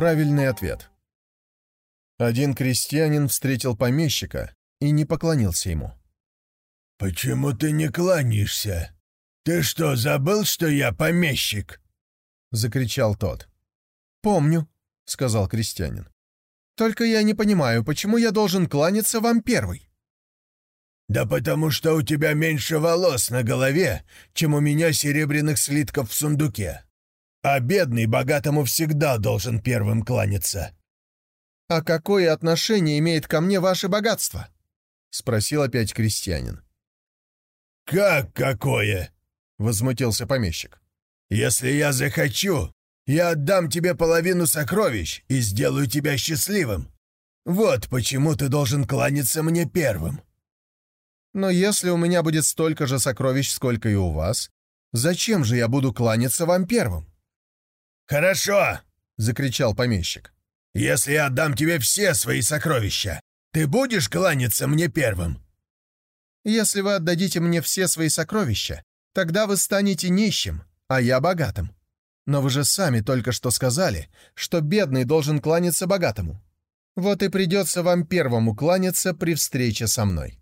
Правильный ответ. Один крестьянин встретил помещика и не поклонился ему. «Почему ты не кланяешься? Ты что, забыл, что я помещик?» — закричал тот. «Помню», — сказал крестьянин. «Только я не понимаю, почему я должен кланяться вам первый?» «Да потому что у тебя меньше волос на голове, чем у меня серебряных слитков в сундуке. А бедный богатому всегда должен первым кланяться». «А какое отношение имеет ко мне ваше богатство?» — спросил опять крестьянин. «Как какое?» — возмутился помещик. «Если я захочу, я отдам тебе половину сокровищ и сделаю тебя счастливым. Вот почему ты должен кланяться мне первым». «Но если у меня будет столько же сокровищ, сколько и у вас, зачем же я буду кланяться вам первым?» «Хорошо!» — закричал помещик. «Если я отдам тебе все свои сокровища, ты будешь кланяться мне первым?» «Если вы отдадите мне все свои сокровища, тогда вы станете нищим, а я богатым. Но вы же сами только что сказали, что бедный должен кланяться богатому. Вот и придется вам первому кланяться при встрече со мной».